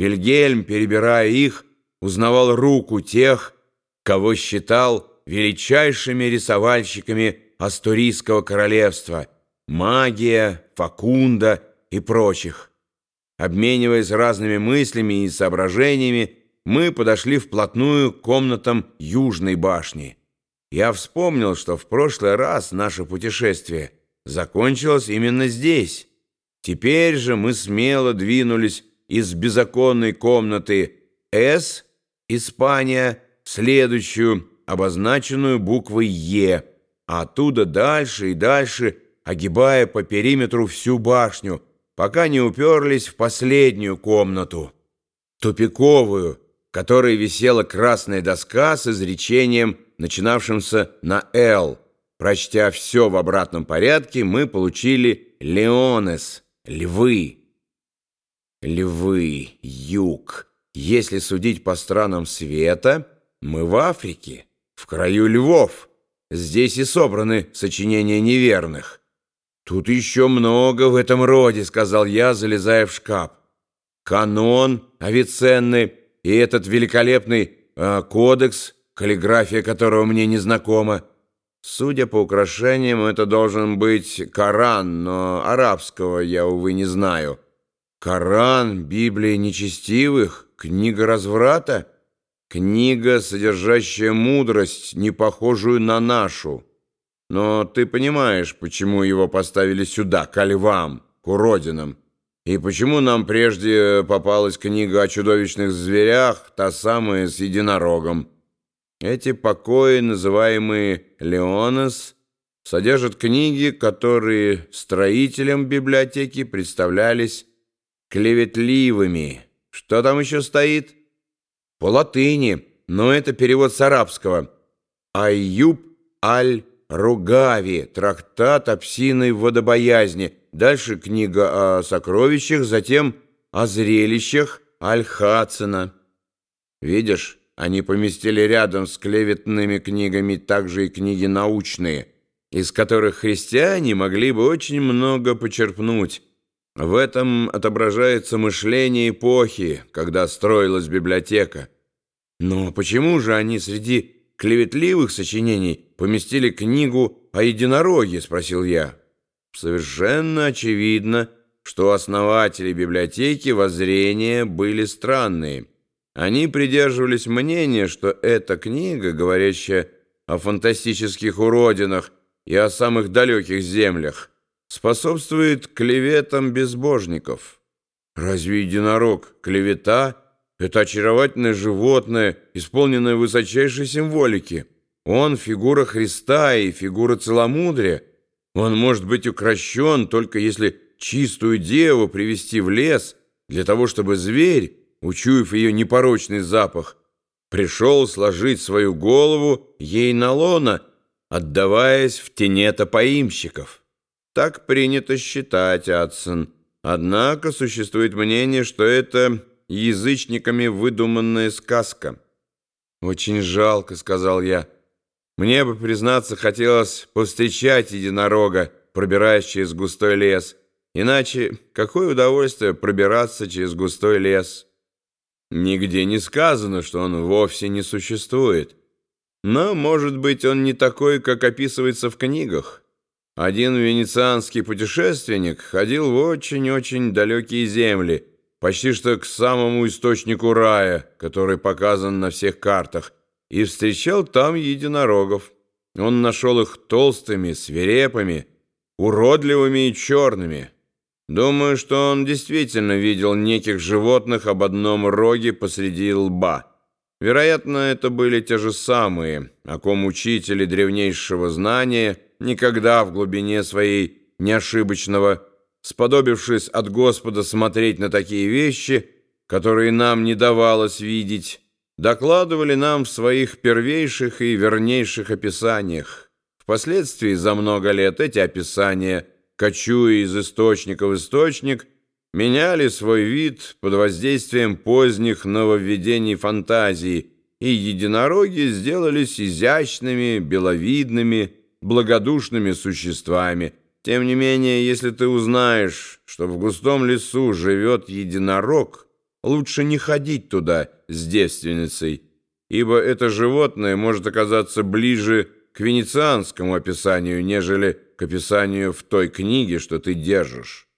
Вильгельм, перебирая их, узнавал руку тех, кого считал величайшими рисовальщиками Астурийского королевства – Магия, Факунда и прочих. Обмениваясь разными мыслями и соображениями, мы подошли вплотную к комнатам Южной башни. Я вспомнил, что в прошлый раз наше путешествие закончилось именно здесь. Теперь же мы смело двинулись из беззаконной комнаты «С» Испания в следующую, обозначенную буквой «Е», а оттуда дальше и дальше, огибая по периметру всю башню, пока не уперлись в последнюю комнату, тупиковую, в которой висела красная доска с изречением, начинавшимся на «Л». Прочтя все в обратном порядке, мы получили «Леонес» — «Львы». Львы, юг. Если судить по странам света, мы в Африке, в краю львов. Здесь и собраны сочинения неверных. Тут еще много в этом роде, сказал я, залезая в шкаф. Канон Авиценны и этот великолепный э, кодекс, каллиграфия которого мне не знакома. Судя по украшениям, это должен быть Коран, но арабского я, увы, не знаю. Коран, Библия нечестивых, книга разврата, книга, содержащая мудрость, не похожую на нашу. Но ты понимаешь, почему его поставили сюда, к львам, к уродинам, и почему нам прежде попалась книга о чудовищных зверях, та самая с единорогом. Эти покои, называемые «Леонес», содержат книги, которые строителям библиотеки представлялись клеветливыми. Что там еще стоит? По латыни, но это перевод с арабского. Айюб аль-Ругави, трактат о псиной водобоязни. Дальше книга о сокровищах, затем о зрелищах Аль-Хацина. Видишь, они поместили рядом с клеветными книгами также и книги научные, из которых христиане могли бы очень много почерпнуть. В этом отображается мышление эпохи, когда строилась библиотека. Но почему же они среди клеветливых сочинений поместили книгу о единороге, спросил я. Совершенно очевидно, что основатели библиотеки воззрения были странные. Они придерживались мнения, что эта книга, говорящая о фантастических уродинах и о самых далеких землях, способствует клеветам безбожников. Разве единорог – клевета? Это очаровательное животное, исполненное высочайшей символики. Он – фигура Христа и фигура целомудрия. Он может быть укращен только если чистую деву привести в лес для того, чтобы зверь, учуяв ее непорочный запах, пришел сложить свою голову ей на лона, отдаваясь в тенета поимщиков. Так принято считать, Адсон. Однако существует мнение, что это язычниками выдуманная сказка. «Очень жалко», — сказал я. «Мне бы, признаться, хотелось повстречать единорога, пробираясь через густой лес. Иначе какое удовольствие пробираться через густой лес?» Нигде не сказано, что он вовсе не существует. Но, может быть, он не такой, как описывается в книгах. Один венецианский путешественник ходил в очень-очень далекие земли, почти что к самому источнику рая, который показан на всех картах, и встречал там единорогов. Он нашел их толстыми, свирепыми, уродливыми и черными. Думаю, что он действительно видел неких животных об одном роге посреди лба. Вероятно, это были те же самые, о ком учители древнейшего знания – никогда в глубине своей неошибочного, сподобившись от Господа смотреть на такие вещи, которые нам не давалось видеть, докладывали нам в своих первейших и вернейших описаниях. Впоследствии за много лет эти описания, кочуя из источника в источник, меняли свой вид под воздействием поздних нововведений фантазии, и единороги сделались изящными, беловидными, благодушными существами. Тем не менее, если ты узнаешь, что в густом лесу живет единорог, лучше не ходить туда с девственницей, ибо это животное может оказаться ближе к венецианскому описанию, нежели к описанию в той книге, что ты держишь.